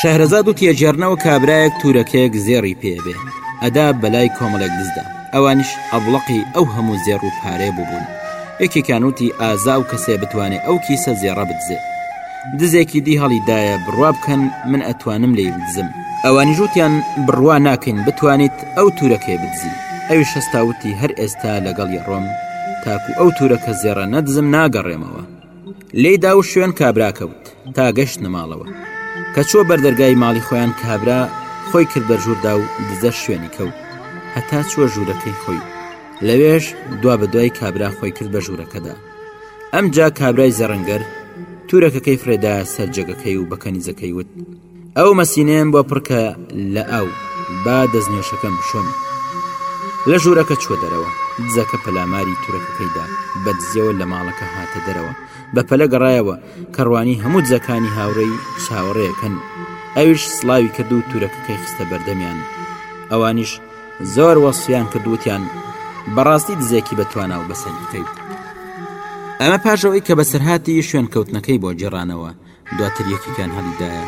شەهرەزاد وتی ئەگێڕنەوە کابرایەک تورەکەیەک زێڕی پێبێ ئەدا بەلای کۆمەڵێک دزدا ئەوانیش ئەبڵەقی ئەو هەموو زێڕ و پارێ ببوون یەکێکانوتی ئازا و کەسێ بتوانێت ئەو کیسە زێڕە بدزێت دزێکی دی هەڵی دایە بڕوا بکەن من ئەتوانم لێی بدزم ئەوانی ژووتیان بڕوا ناکەین بتوانیت ئەو تورەکەی بدزی ئەوی شەستاوتی هەر ئێستا لەگەڵ یەڕۆم تاکو ئەو تورەکە زێڕە نەدزم ناگەڕێمەوە لێدا و شوێن کابرا کەوت تا گەشت نەماڵەوە کە چوە بەردەرگای ماڵی خۆیان کابرا خۆی کرد بەرژوردا و دزە شوێنی کەوت هەتا چوە ژوورەکەی خۆی لەوێش دوا بە دوای کابرا خۆی کرد بە ژوورەکەدا ئەمجا کابرای زەڕنگەر تورەکەکەی فرێدا سەررجەکەکەی و بەکەنیزەکەی وت ئەو مەسینەیەم بۆ پڕکە لە ئاو با دەستنوێشەکەم بشۆم لە ژوورەکە چوە دەرەوە دزەکە پەلاماری تورەکەکەیدا بە دزیەوە لە ماڵەکە هاتە دەرەوە بە پەلە گەڕایەوە کەڕوانی هەموو دزەکانی هاوڕێی چاوەڕێەکەن ئەوش سلاوی کرد و تورەکەکەی خستە بەردەمیان ئەوانیش زۆر وەسفیان کرد وتیان بەڕاستی دزێکی بە تواناو بەسەلیقەی ئەمە پاشەوەی کە بەسەرهاتی شوێن کەوتنەکەی بۆ جێرانەوە دواتر یەکێکیان هەڵیدایە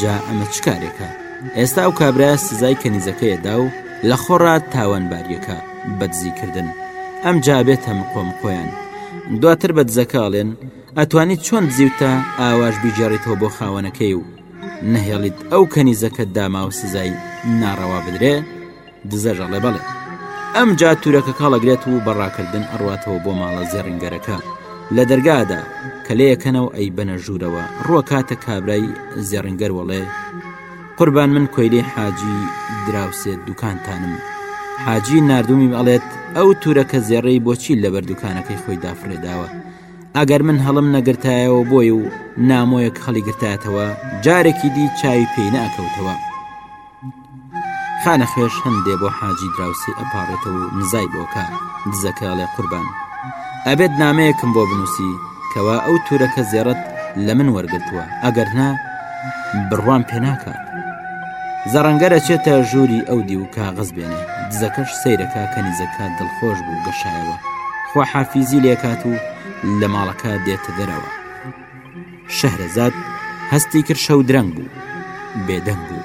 جا ئەمە چ کارێکە ئێستا ئەو کابرا سزای کەنیزەکەیەدا و لە خۆڕا تاوانباریەکە بەدزیکردن ئەم جابێت هەم قۆم خۆیان دواتر بە دزەکەڵێن ئەتوانی چۆن دزیوتە ئاواش بیجێڕیتەوە بۆ خاوەنەکەی و نەهێڵیت ئەو کەنیزەکە داماو سزای ناڕەوا بدرێ دزەژەڵێ بەڵێ ئەم جا تورەکە کاڵەگرێت و بەڕاکردن ئەڕاتەوە بۆ ماڵە زێڕنگەرەکە لە دەرگادا کە لەیەکەنەوە ئەی بەنە ژوورەوە ڕوە کاتە کابرای زێڕنگەر وەڵێ قوربان من کۆیلی حاجی دراوسێت دوکانتانم حاجی نردومی ئەڵێت ئەو تورەکە زێڕەی بۆچی لەبەر دوکانەکەی خۆی دافرێداوە ئەگەر من هەڵم نەگرتایەوە بۆی و نامۆیەک خەڵی گرتاتەوە جارێکی دی چاوی پێی ناکەوتەوە خانە خوێش هەندێ بۆ حاجی دراوسی ئەپارێتەوە و نزای بۆکە دزەکەڵێ قوربان ئەبێت نامەیەکم بۆ بنووسی کەوا ئەو تورەکە زێڕت لە من وەرگتووە ئەگەر نا بڕوام پێناکە زەڕەنگەرە چێتە ژووری ئەو دی و کاغز بێنێ دزەکەش سەیرەکە کەنیزەکە دڵخۆش بوو گەشایەوە خواحافیزی لێکات و لە ماڵەکە دێتە دەرەوە شەهرەزاد هەستی کرد شەو درەنگ بوو بێدەنگ بوو.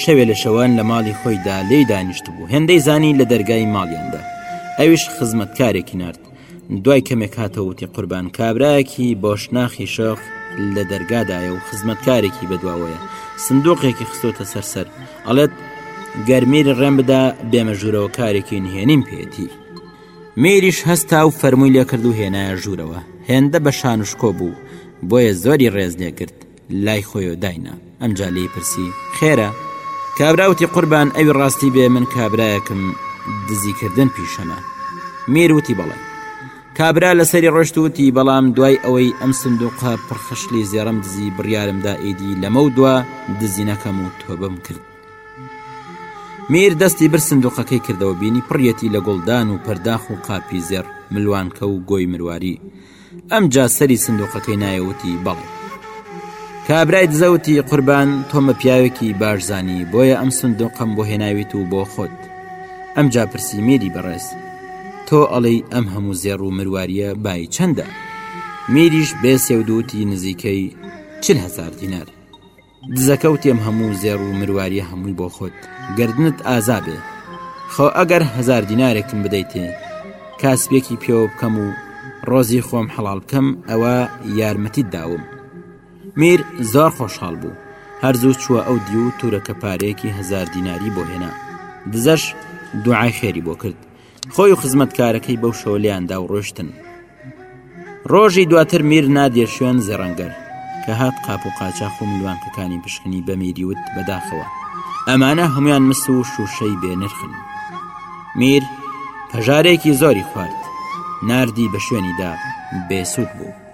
شەوێ لە شەوان لە ماڵی خۆیدا لێی دانیشتبوو هێندەی زانی لە دەرگای ماڵیاندا ئەویش خزمەتکارێکی نرد دوای کەمێک هاتەوتی قوربان کابراایەکی بۆشناخی شەق لە دەرگادایە و خزمەتکارێکی بەدواوەیە سندوقێکی خستۆتە سەرسەر ئەڵێت گەرمیر ڕێم بدا بێمە ژوورەوە کارێکی نهێنیم پێێتی میریش هەستا و فەرمووی لێکرد و هێنایە ژوورەوە هێندە بە شانشکۆ بوو بۆیە زۆری ڕێز لێکرد لای خۆیەوە داینا ئەمجا لێی پرسی خێرە کابراوتی قوربان ئەوی ڕاستی بێ من کابراەکم دزیکردن پیشەمە میر وتی بەڵێ کابرا لەسەری ڕۆشت وتی بەڵام دوای ئەوەی ئەم سندوقە پڕخشلی زێڕم دزی بڕیارمدا ئیدی لەمە و دوا دزینەکەم و تۆبم کرد میر دەستی بر سندوقەکەی کردەوە بینی پڕیەتی لە گوڵدان و پەرداخ و قاپی زێڕ ملوانکە و گۆی مرواری ئەم جا سەری سندوقەکەی نایە وتی بەڵێ کابرای دزەوتی قوربان تۆمە پیاوێکی بارزانانی بۆیە ئەم سندوقم بۆ هێناویت و بۆ خۆت ئەم جا پرسی میری بەڕێز تۆ ئەڵێی ئەم هەموو زێڕ و مرواریە بای چەندە میریش بێ سێودوتی نزیکەی چل هزار دینار دزەکە و تێم هەموو زێڕ و مرواریە هەمووی بۆ خۆت گردنت ئازابێ خۆ ئەگەر هزار دینارێکم بدەیتێ کاسبێکی پێوە بکەم و ڕۆزی خۆم حەڵال بکەم ئەوە یارمەتیت داوم میر زۆر خۆشحاڵ بوو هەرزوو چووە ئەو دی و تورەکە پارەیەکی هزار دیناری بۆ هێنا دزەش دوعای خێری بۆ کرد خۆی و خزمەتکارەکەی بەو شەوە لێیان دا و ڕۆشتن ڕۆژی دواتر میر نادیە شوێن زێڕەنگەر کە هات قاپ و قاچاخ و ملوانکەکانی بشکنی بە میریوت بەداخەوە ئەمانە هەمویان مس و شوشەی بێنرخن میر هەژارێکی زۆری خوارد نردی بە شوێنیدا بێسوود بوو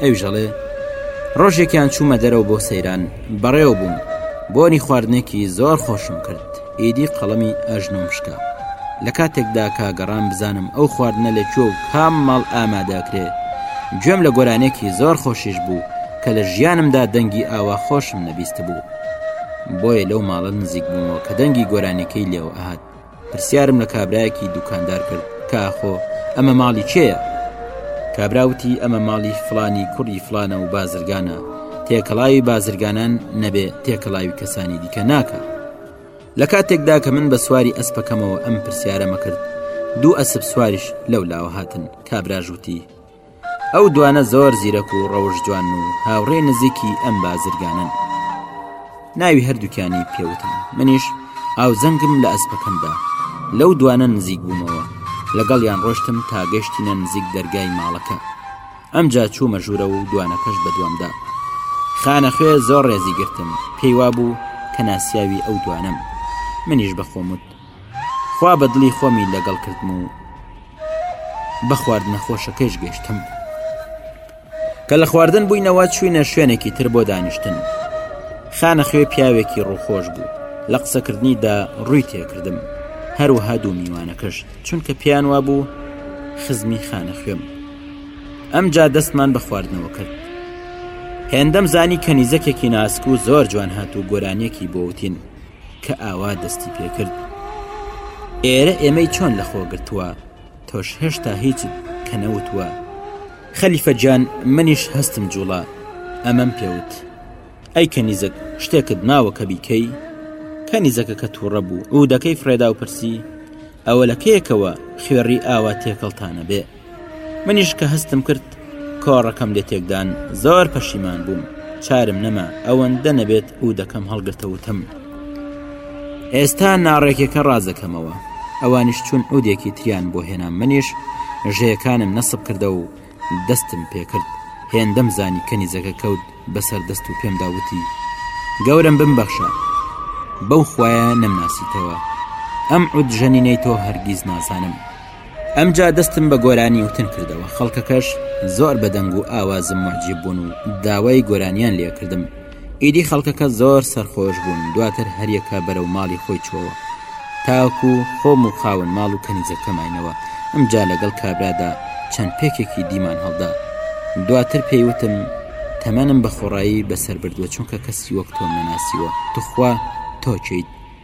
ئەویش دەڵێ ڕۆژێکیان چوومە دەرەوە بۆ سەیران بەڕێوە بووم بۆنی خواردنێکی زۆر خۆشم کرد ئیدی قەڵەمی ئەژنۆم شکا لە کاتێکدا کا گەڕان بزانم ئەو خواردنە لە کوێ و کام ماڵ ئامادەکرێ گوێم لە گۆرانێکی زۆر خۆشیش بوو کە لە ژیانمدا دەنگی ئاوا خۆشم نەبیست بوو بۆیە لەو ماڵە نزیک بوومەوە کە دەنگی گۆرانەکەی لێوە ئەهات پرسیارم لە کابرایەکی دوکاندار کرد کە ئاخۆ ئەمە ماڵی کێیە کابراوتی ئەمە ماڵی فلانی کوڕی فلانە و بازرگانە تێکەڵاوی بازرگانان نەبێ تێکەڵاوی کەسانی دیکە ناکە لە کاتێکدا کە من بە سواری ئەسپەکەمەوە ئەم پرسیارەمە کرد دوو ئەسب سواریش لەو لاوە هاتن کابراژوتی ئەو دوانە زۆر زیرەک و ڕەوش جوان و هاوڕێ نزیکی ئەم بازرگانن ناوی هەردووکیانی پێوتم منیش ئاوزەنگم لە ئەسپەکەمدا لەو دوانە نزیک بوومەوە لەگەڵ یان ڕۆشتم تا گەشتینە نزیک دەرگای ماڵەکە ئەمجا چوومە ژوورە و دوانەکەش بەدوامدا خانە خوێ زۆر ڕێزی گرتم پێیوا بوو کە ناسیاوی ئەو دوانم منیش بەخۆمت خوا بە دڵی خۆمی لەگەڵ کردم و بە خواردنە خۆشەکەیش گەشتم کە لە خواردن بووینەوە چوینە شوێنێکی تر بۆ دانیشتن خانە خوێ پیاوێکی ڕووخۆش بوو لە قسەکردنیدا ڕووی تێکردم هەروها دوو میوانەکەشت چونکە پیان وا بوو خزمی خانە خوێم ئەم جا دەستمان بە خواردنەوە کرد هێندەم زانی کەنیزەکێکی ناسک و زۆر جوان هات و گۆرانیەکی بۆوتین کە ئاوا دەستی پێکرد ئێرە ئێمەی چۆن لە خۆگرتووە تۆش هێشتا هیچ کە نەوتووە خەلیفە جان منیش هەستم جوڵە ئەمەم پێوت ئەی کە نیزەک شتێکت ناوە کە بیکەی کە نیزەکە کە تووڕە بوو ئەو دەکەی فرێدا و پرسی ئەوە لە کێکەوە خوێڕی ئاوا تێکەڵتانە بێ منیش کە هەستم کرد کۆڕەکەم لێ تێکدان زۆر پەشیمان بووم چارم نەما ئەوەندە نەبێت و دەکەم هەڵگرتەوتم ئێستا ناڕێکەکە ڕازەکەمەوە ئەوانیش چون عودێکی تریان بۆ هێنام منیش ژەیەکانم نەسب کردە و دەستم پێکرد هێندەم زانی کەنیزەکە کەوت بەسەر دەست و پێم داوتی گەورم بمبەخشە بەو خویە نەمناسیتەوە ئەم عود ژەنینەی تۆ هەرگیز نازانم ئەمجا دەستم بە گۆرانی وتن کردەوە خەڵکەکەش زۆر بەدەنگ و ئاوازم معجیب بوون و داوای گۆرانیان لێکردم ئیدی خەڵکەکە زۆر سەرخۆش بوون دواتر هەریەکە بەرەو ماڵی خۆی چۆوە تاکو خۆم و خاون ماڵ و کەنیزەکەماینەوە ئەمجا لەگەڵ کابرادا چەند پێکێکی دیمان هەڵدا دواتر پێیوتم تەمەنم بە خۆڕایی بەسەر بردووە چونکە کەسی وەک تۆم نەناسیوە توخوا تۆکیت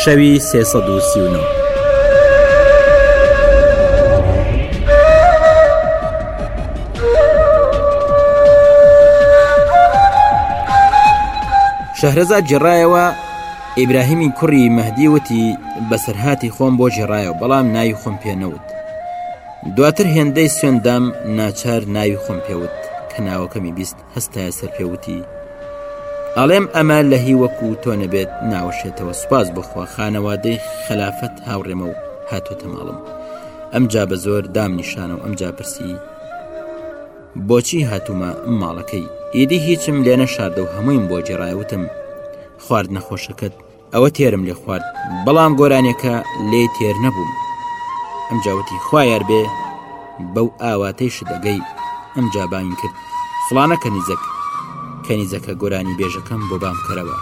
شەوی سێ سەد و سی و نۆ. شەهرەزاد جێڕایەوە ئیبراهیمی کوڕی مەهدی وتی بەسەرهاتی خۆم بۆ جێڕایەوە بەڵام ناوی خۆم پێنەوت دواتر هێندەی سوێندام ناچار ناوی خۆم پێوت کە ناوەکەمی بیست هەستایە سەر پێ وتی ئەڵێم ئەمە لە هی وەکو تۆ نەبێت ناوەشێتەوە سوپاس بخوا خانەوادەی خەلافەت هاوڕێمە و هاتۆتە ماڵم ئەم جا بە زۆر دام نیشانە و ئەم جا پرسی بۆچی هاتوومە ماڵەکەی ئیدی هیچم لێنە شاردە و هەموویم بۆ جێڕایوتم خوارد نەخۆشەکەت ئەوە تێرم لێ خوارد بەڵام گۆرانیەکە لێ تێر نەبووم ئەم جاوتی خوایار بێ بەو ئاواتەی شدەگەی ئەم جاباین کرد فلانە کەنیزەک کەنیزەکە گۆرانی بێژەکەم بۆ بام کەرەوە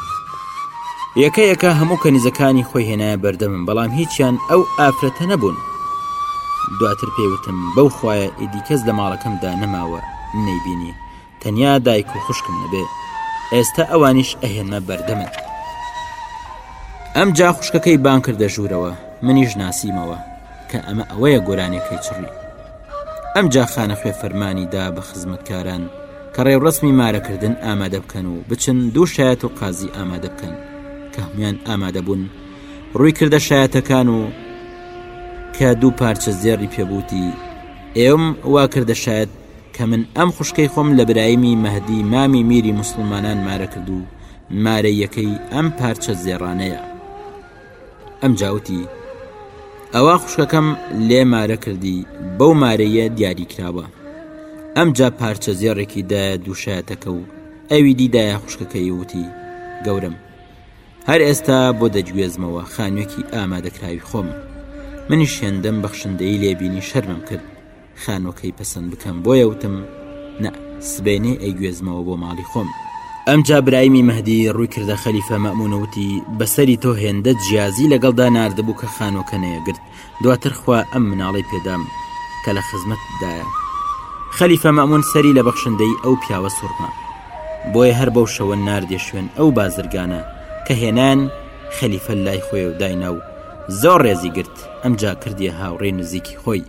یەکە یەکە هەموو کەنیزەکانی خۆی هێنایە بەردەمم بەڵام هیچیان ئەو ئافرەتە نەبوون دواتر پێوتم بەو خویە ئیدی کەس لە ماڵەکەمدا نەماوە نەیبینی تەنیا دایک و خوشکم نەبێ ئێستا ئەوانیش ئەهێنمە بەردەمت ئەم جا خوشکەکەی بان کردە ژوورەوە منیش ناسیمەوە کە ئەمە ئەوەیە گۆرانەکەی چڕی ئەم جا خانە خوێ فەرمانی دا بە خزمەتکاران کە ڕێوڕسمی مارەکردن ئامادە بکەن و بچن دوو شایەت و قازی ئامادە بکەن کە هەموان ئامادە بوون ڕووی کردە شایەتەکان و کە دوو پارچە زێڕی پێبووتی ئێم وا کردە شایەت کە من ئەم خوشکەی خۆم لە برایمی مەهدی مامی میری مسلمانان مارە کرد و مارەیەکەی ئەم پارچە زێڕانەیە ئەم جاوتی ئەوە خوشکەکەم لێ مارە کردی بەو مارەیە دیاری کراوە ئەم جا پارچە زێڕێکی دە دووشایەتەکە و ئەوی دیدایە خوشکەکەی وتی گەورم هەر ئێستا بۆ دەجگوێزمەوە خانوێکی ئامادەکراوی خۆم منیش هێندەم بەخشندەی لێبینی شەرمم کرد خانوەکەی پەسەند بکەم بۆیە وتم نە سبەینێ ئەیگوێزمەوە بۆ ماڵی خۆم ئەمجا برایمی مەهدی ڕووی کردە خەلیفە مەمونەوتی بەسەری تۆ هێندە جیازی لەگەڵدا نردبوو کە خانوەکە نەیەگرت دواتر خوا ئەم مناڵی پێدام کە لە خزمەتدایە خەلیفە مەمون سەری لە بەخشندەی ئەو پیاوە سوورما بۆیە هەر بەو شەوە نردێ شوێن ئەو بازرگانە کە هێنان خەلیفە لای خۆی و داینا و زۆر ڕێزی گرت ئەمجا کردیە هاوڕێ نزیکی خۆی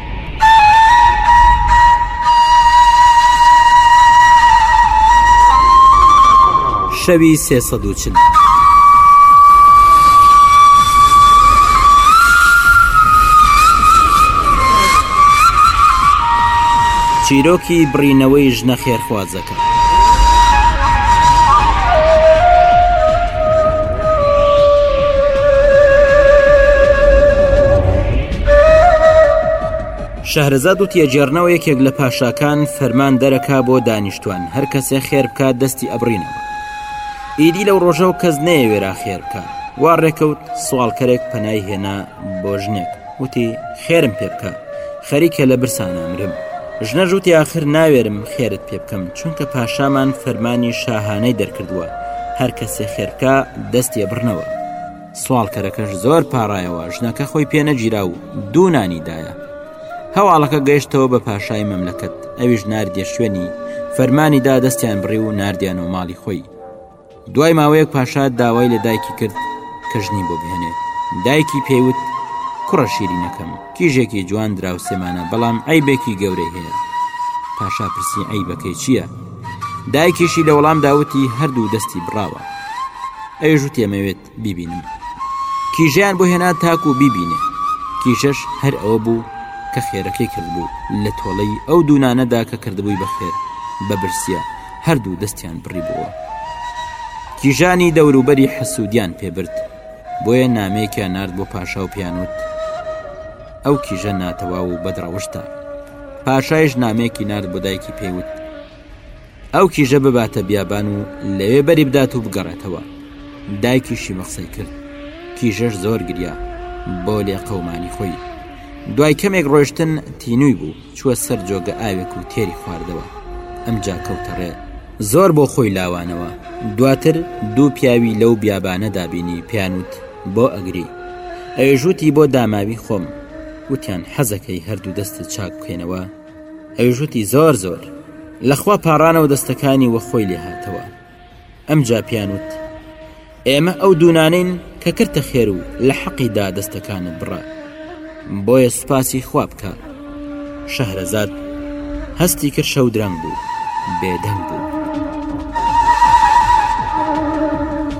شەوی سێ سەد و چل. چیرۆکی بڕینەوەی ژنە خێرخوازەکە. شەهرەزاد وتیە جێرنەوە یەکێک لە پاشاکان فەرمان دەرەکا بۆ دانیشتوان هەر کەسێ خێر بکات دەستی ئەبرینەوە ئیدی لەو ڕۆژەو کەس نەیەوێرا خێر بکە وا ڕێکەوت سوالکەرێک پەنای هێنا بۆ ژنێک وتی، خێرم پێ بکە، خەریکە لە برسان ئەمرم. ژنەش وتی، ئاخر ناوێرم خێرت پێ بکەم، چونکە پاشامان فەرمانی شاهانەی دەرکردووە، هەر کەسێ خێر بکا، دەستی ئەبڕنەوە. سواڵکەرەکەش زۆر پاڕایەوە، ژنەکە خۆی پێ نەگیرا و دوو نانی دایە. هەواڵەکە گەیشتەوە بە پاشای مەملەکەت، ئەویش ناردیە شوێنی، فەرمانی دا دەستیان بڕی و ناردیانەوە ماڵی خۆی. دوای ماوەیەک پاشا داوای لە دایکی کرد کە ژنی بۆ بهێنێت دایکی پێیوت کوڕە شیرینەکەم کیژێکی جوان دراوسێمانە بەڵام ئەیبێکی گەورەی هەیە پاشا پرسی ئەیبەکەی چییە؟ دایکیشی لە وەڵام داوتی هەردوو دەستی بڕاوە ئەوێژوو تێمەوێت بیبینم کیژیان بۆ هێنا تاکو بیبینێ کیژەش هەر ئەوە بوو کە خێرەکەی کردبوو لە تۆڵەی ئەو دوونانەدا کە کردبووی بەخێر بە برسیە هەردوو دەستیان بڕی بووە کیژانی دەوروبەری حەسوودیان پێبرد بۆیە نامێکە نرد بۆ پاشا و پیانوت ئەو کیژە ناتەواو و بەدڕەوشتە پاشایش نامێکی نرد بۆ دایکی پێیوت ئەو کیژە بباتە بیابان و لەوێ بەری بدات و بگەڕێتەوە دایکیشی مەقسەی کرد کیژەش زۆر گریا بۆ لێ قەمانی خۆی دوای کەمێک ڕۆشتن تینووی بوو چووە سەر جۆگە ئاوێک و تێری خواردەوە ئەم جا کەوتەڕێ زۆر بۆ خۆی لاوانەوە دواتر دوو پیاوی لەو بیابانە دابینی پیانوت بۆ ئەگری ئەوێژووتی بۆ داماوی خۆم وتیان حەزەکەی هەردوو دەستت چاک بکەینەوە ئەویش وتی زۆر زۆر لەخوا پاڕانەوە دەستەکانی وە خۆی لێ هاتەوە ئەم جا پیانوت ئێمە ئەو دوونانین کە کردتە خێر و لە حەقیدا دەستەکانت بڕە بۆیە سوپاسی خوا بکە شەهرەزاد هەستی کرد شەو درەنگ بوو بێدەنگ بوو.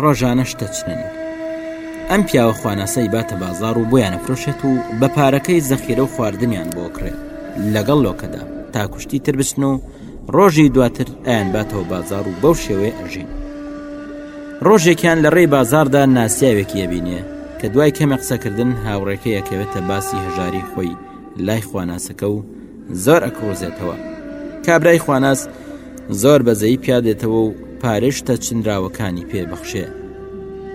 ڕۆژانەش تەچنن ئەم پیاوە خواناسایی باتە بازار و بۆیانە فرۆشێت و بە پارەکەی زەخیرە و خواردنیان بۆ کرێت لەگەڵ لۆکەدا تا کوشتی تر بچن و ڕۆژی دواتر ئەیان باتەوە بازار و بەو شێوێ ئەژین ڕۆژێکیان لە ڕێی بازاردا ناسیاوێکی یەبینێ کە دوای کەمێ قسەکردن هاوڕێکە یەکەوێتە باسی هەژاری خۆی لای خواناسەکە و زۆر ئەکڕوزێتەوە کابرای خواناس زۆر بەزەی پیادێتەوە و پارێشتە چنراوەکانی پێ بەخشێ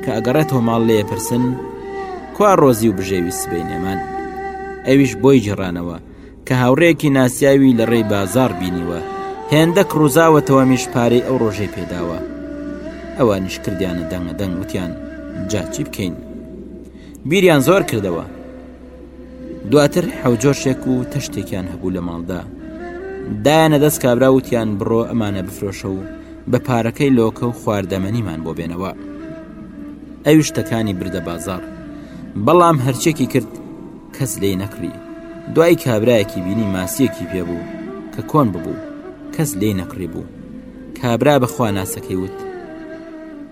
کە ئەگەڕێتەوە ماڵ لێ پرسن کوا ڕۆزی و بژێوی سبەی نێمان ئەویش بۆی جێڕانەوە کە هاوڕێکی ناسیاوی لە ڕێی بازار بینیوە هێندە کڕوزاوەتەوە میش پارەی ئەو ڕۆژەی پێداوە ئەوانیش کردیانە دەنگە دەنگ وتیان جاچی بکەین بیریان زۆر کردەوە دواتر حەوجۆشێک و تەشتێکیان هەبوو لە ماڵدا دایانە دەست کابرا وتیان بڕۆ ئەمانە بفرۆشە و بە پارەکەی لۆکە و خواردەمەنیمان بۆ بێنەوە ئەوی شتەکانی بردە بازار بەڵام هەرچێکی کرد کەس لێی نەکڕی دوای کابراایەکی بینی ماسیەکی پێ بوو کە کۆن ببوو کەس لێی نەکڕی بوو کابرا بەخوا ناسەکەی وت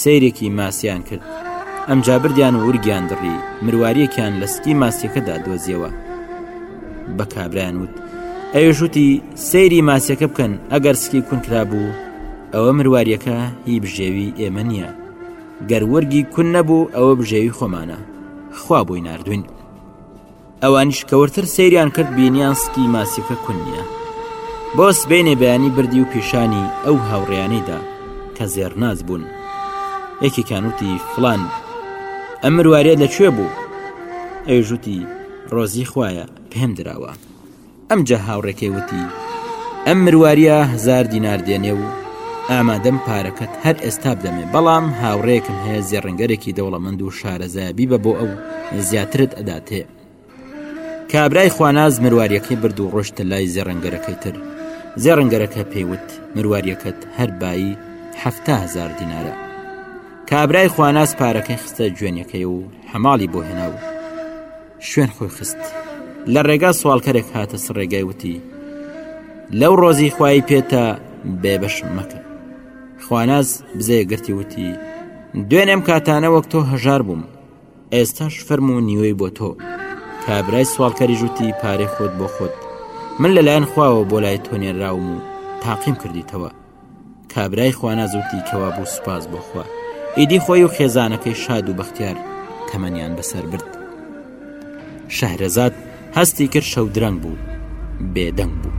سەیرێکی ماسیان کرد ئەمجا بردیان و ورگیان دڕی مرواریەکیان لە سکی ماسیەکەدا دۆزیەوە بە کابرایان وت ئەوێژوتی سەیری ماسیەکە بکەن ئەگەر سکی کونکرا بوو ئەوە مرواریەکە هی بژێوی ئێمە نییە گەر وەرگی کون نەبوو ئەوە بژێوی خۆمانە خوا بۆی نردوین ئەوانیش کە ورتر سەیریان کرد بینیان سکی ماسیەکە کون نییە بۆ سبینێ بەیانی بردی و پیشانی ئەو هاوڕیانەیدا کە زێرناز بوون یەکێکیان وتی فلان ئەم مروارە لەکوێ بوو ئەوژوتی ڕۆزی خویە پێم دراوە ئەمجا هاوڕێکەی وتی، ئەم مروارییە هەزار دینار دێنێ و ئامادەم پارەکەت هەر ئێستا بدەمێ، بەڵام هاوڕێیەکم هەیە زێڕنگەرێکی دەوڵەمەند و شارەزایە بیبە بۆ ئەو زیاترت ئەداتێ. کابرای خواناز مروارییەکەی برد و ڕۆشتە لای زێڕنگەرەکەی تر. زێڕنگەرەکە پێی وت، مروارییەکەت هەر بایی حەفتا هەزار دینارە. کابرای خواناز پارەکەی خستە جوێنیەکەی و حەماڵی بۆ هێنا و، شوێن خۆی خست لە ڕێگا سوالکەرێک هاتە سڕ ڕێگای وتی لەو ڕۆزی خوای پێتە بێبەش مەکە خواناز بزێ گرتی وتی دوێنێم کاتانە وەک تۆ هەژار بووم ئێستاش فەرم و نیوەی بۆ تۆ کابرای سوالکەری ژووتی پارێ خۆت بۆ خۆت من لەلایەن خواوە بۆ لای تۆنێراوم و تاقیم کردیتەوە کابرای خواناز وتی کەوا بوو سوپاس بۆخوا ئیدی خۆی و خێزانەکەی شاد و بەختیار تەمەنیان بەسەر برد شەهرەزاد هەستی کرد شەو درەنگ بوو بێدەنگ بوو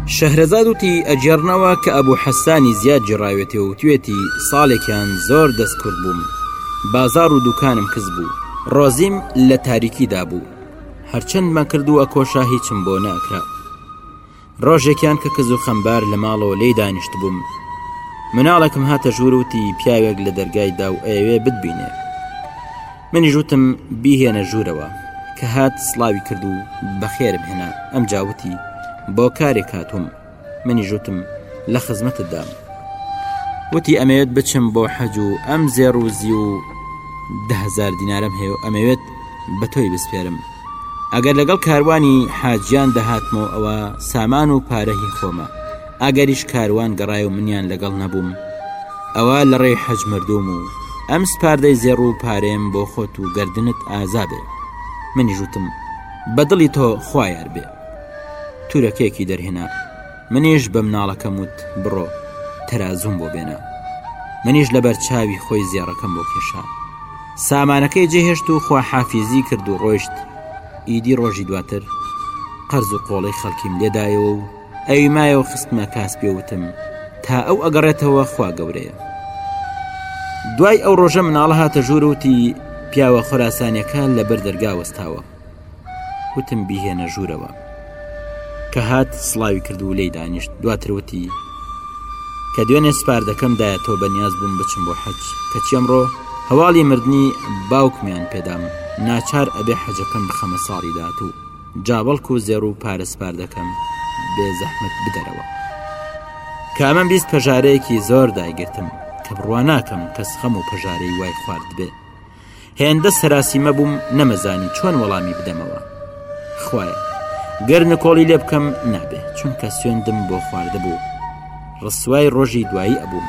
شەهرەزاد وتی ئەگێڕنەوە کە ئەبوو حەسانی زیاد گێڕاوێتێ و وتوێتی ساڵێکیان زۆر دەست کورت بووم بازاڕ و دووکانم کز بوو ڕۆزیم لە تاریکی دابوو هەرچەندمە کرد و ئەکۆشا هیچم بۆ نەکرا ڕۆژێکیان کە کز و خەمبار لە ماڵەوە لی دانیشت بووم مناڵێکم هاتە ژوور وتی پیاوێک لە دەرگای داو ئەیەوێ بتبینێ منیش وتم بیهێنە ژوورەوە کە هات سڵاوی کرد و بەخێرم هێنا ئەم جاوتی بۆ کارێک هاتووم منیش وتم لە خزمەتت دام وتی ئەمەوێت بچم بۆ حەج و ئەم زێڕ و زی و دههزار دینارم هەیە و ئەمەوێت بە تۆی بسپێرم ئەگەر لەگەڵ کاروانی حاجیان دەهاتمەوە ئەوە سامان و پارەهی خۆمە ئەگەریش کاروان گەڕای و منیان لەگەڵ نەبووم ئەوە لە ڕێی حەج مردوم و ئەم سپاردەی زێڕ و پارێم بۆ خۆت و گردنت ئازادێ منی ژوتم بە دڵی تۆ خوایار بێ تورەکێکی دەرهێنا منیش بە مناڵەکەم وت بڕۆ تەرازوم بۆ بێنە منیش لە بەرچاوی خۆی زێڕەکەم بۆ کێشا سامانەکەی جێهێشت و خواحافیزی کرد و ڕۆیشت ئیدی ڕۆژی دواتر قەرز و قۆڵی خەڵکیم لێدایەوە و ئەوی مایەوە خستمە کاس پێوتم تا ئەو ئەگەڕێتەوە خوا گەورەیە دوای ئەو ڕۆژە مناڵە هاتە ژوورەوتی پیاوە خۆراسانیەکە لە بەر دەرگا وەستاوە وتم بیهێنە ژوورەوە کە هات سلاوی کردو لی دانیشت دواتروتی کە دوێنێ سپار دەکەم دایە تۆ بە نیاز بووم بچم بۆ حەج کە چیەمڕۆ هەواڵی مردنی باوکمیان پێدام ناچار ئەبێ حەجەکەم بخەمە ساڵی داهاتوو جا بەڵکو زێڕ و پارە سپار دەکەم بێ زەحمت بدەرەوە کە ئەمەم بیست پەژارەیەکی زۆر دایگرتم کە بڕوا ناکەم کەس خەم و پەژارەی وای خوارد بێ هێندە سەراسی مەبووم نەمەزانی چۆن وەڵامی بدەمەوە خوایە گەر نکۆڵی لێ بکەم نابێ چونکە سوێندم بۆ خواردە بوو ڕسوای ڕۆژی دوایی ئەبووم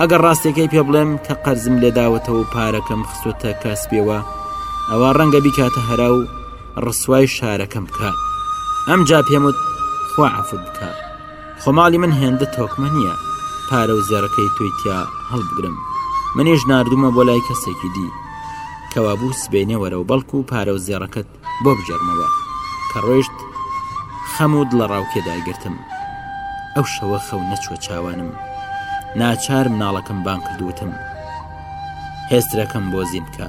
ئەگەر ڕاستەکەی پێ بڵێم کە قەرزم لێداوەتەوە و پارەکەم خستوتە کاسپیەوە ئەوە ڕەنگە بیکاتە هەرا و ڕسوای شارەکەم بکە ئەمجا پێم وت خوا عفوت بکە خۆماڵی من هێندە تۆکمە نییە پارە و زێڕەکەی تۆی تیا هەڵبگرم منیش نردومە بۆ لای کەسێکی دی کەوابوو سبێنێ وەرە و بەڵکو و پارە و زێڕەکەت بۆ بجەرمەوە کە ڕۆیشت خەم و دڵە ڕاوکێداگرتم ئەو شەوە خەو نەچوە چاوانم ناچار مناڵەکەم بان کردوتم هێسترەکەم بۆ زیین بکە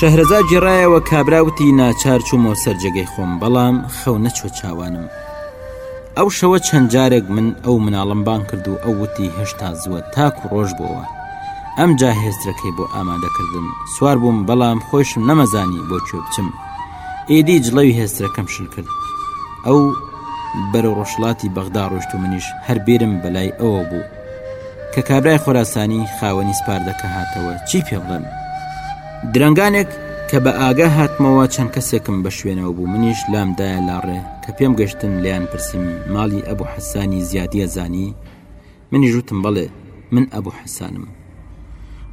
شەهرەزاد گێڕایەوە کابرا وتی ناچار چوومەوە سەر جێگەی خۆم بەڵام خەو نەچوە چاوانم ئەو شەوە چەند جارێک من ئەو مناڵم بان کرد و ئەو وتی هێشتا زووە تاکو ڕۆژ بووە ئەم جا هێسترەکەی بۆ ئامادەکردم سوار بووم بەڵام خۆشم نەمەزانی بۆ کوێ بچم ئیدی جڵەوی هێسترەکەم شل کرد ئەو بەرە ڕۆژڵاتی بەغدا ڕۆشت و منیش هەر بیرم بەلای ئەوە بوو کە کابرای خۆراسانی خاوەنی سپاردەکە هاتەوە چی پێ بڵێم درنگانێک کە بە ئاگا هاتمەوە چەند کەسێکم بە شوێنەوە بوو منیش لامدایە لاڕێ کە پێم گەشتن لیان پرسیم ماڵی ئەبوو حەسانی زیادیە زانی منیش وتم بەڵێ من ئەبوو حەسانم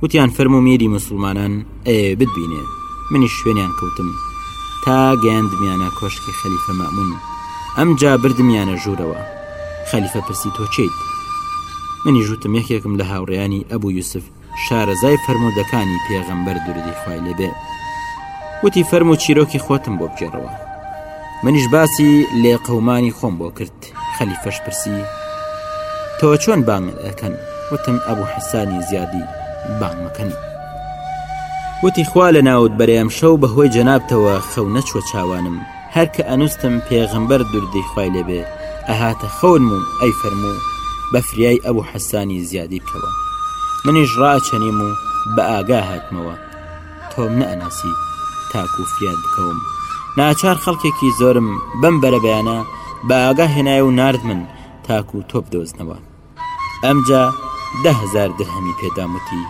وتیان فەرمو میری مسلمانان ئێ ببینێ منیش شوێنیان کەوتم تا گەیاندمیانە کۆشکی خەلیفە مەمون ئەم جا بردمیانە ژوورەوە خەلیفە پرسی تۆچیت منی ژوتم یەکێکم لە هاوڕیانی ئەبوو یوسف شارەزای فەرموودەکانی پێغەمبەر دوردی خوای لێبێ وتی فەرم و چیرۆکی خۆتم بۆ بگێڕەوە منیش باسی لێ قەمانی خۆم بۆ کرد خەلی فەش پرسی تۆ چۆن بانگ ئەەکەن وتم ئەبوو حەسانی زیادی بانگ مەکەن وتی خوا لە ناوت بەرەم شەو بەهۆی جەنابتەوە خەو نەچوە چاوانم هەر کە ئەنوستم پێغەمبەر دردی خوای لێبێ ئەهاتە خەون موم ئەی فەرموو بە فریای ئەبوو حەسانی زیادی بکەوە منیش ڕاچەنیم و بە ئاگا هاتمەوە تۆم نەناسی تاکو فریاد بکەوم ناچار خەڵکێکی زۆرم بەم بەرەبەیانە بە ئاگا هێنای و نرد من تاکو تۆپ دۆزنەوە ئەمجا دە هزار درهەمی پێداموتی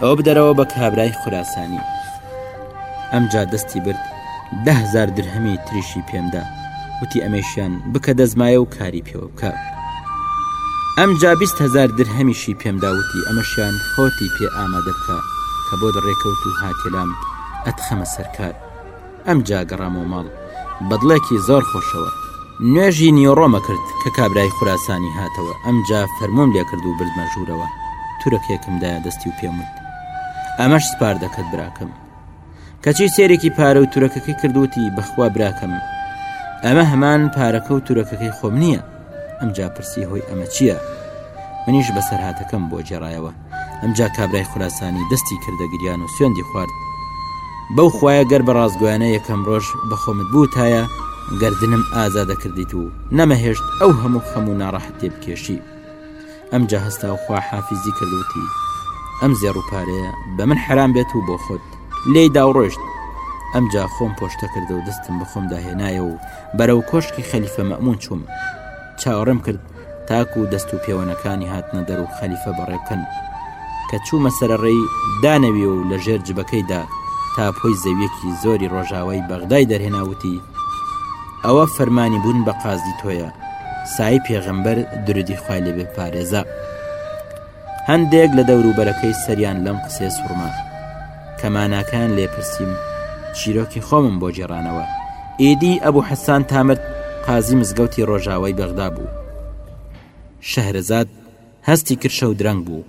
ئەوە بدەرەوە بە کابرای خوراسانی ئەمجا دەستی برد دە هزار درهەمی تریشی پێمدا وتی ئەمەشیان بکە دەزمایە و کاری پێوە بکە ئەمجا بیست هزار درهەمیشی پێمداوتی ئەمەشیان خۆتی پێ ئامادە بکە کە بۆ دەڕێکەوت و هاتێلام ئەتخەمە سەرکار ئەمجا گەڕامەوە ماڵ بەدڵێکی زۆر خۆشەوە نوێژی نیۆڕۆمە کرد کە کابرای خوراسانی هاتەوە ئەمجا فەرمۆم لێکرد و بردمە ژوورەوە تورکێکمدایە دەستی و پێموت ئەمەش سپار دەکەت براکەم کەچی سێرێکی پارە و تورەکەکەی کردوتی بەخوا براکەم ئەمە هەمان پارەکە و تورەکەکەی خۆم نییە ئەمجا پرسی هۆی ئەمە چییە؟ منیش بەسەرهاتەکەم بۆ جێڕایەوە ئەمجا کابرای خوراسانی دەستی کردە گریان و سوێندی خوارد بەو خویە گەر بە ڕاستگویانە یەکەم ڕۆژ بەخۆمت بوتایە گردنم ئازادە کردیت و نەمەهێشت ئەو هەموو خەموو ناڕەحەتێ بکێشی ئەمجا هەستاو خوا حافیزی کرد وتی، ئەم زێڕ و پارەیە بە من حەرام بێت و بۆ خۆت، لێی دا و ڕۆیشت. ئەمجا خۆم پۆشتە کرد و دەستم بە خۆمدا هێنایە و بەرەو کۆشکی خەلیفە مەئموون چووم. چاوەڕێم کرد تاکوو دەست و پێوەنەکانی هاتنە دەر و خەلیفە بەڕێ بکەن. کە چوومە سەرەڕێی، دانەوی و لە ژێر جبەکەیدا تاپۆی زەوییەکی زۆری ڕۆژاوای بەغدای دەرهێنا وتی، ئەوە فەرمانی بوون بە قازی تۆیە سای پێغەمبەر درودی خوای لێ بێ پارێزە هەندێک لە دەوروبەرەکەی سەریان لەم قسێ سوڕما کەماناکان لێپرسییم چیرۆکی خۆمم بۆ جێڕانەوە ئیدی ئەبوو حەسان تامرد قازی مزگەوتی ڕۆژاوای بەغدا بوو شەهرەزاد هەستی کرشە و درەنگ بوو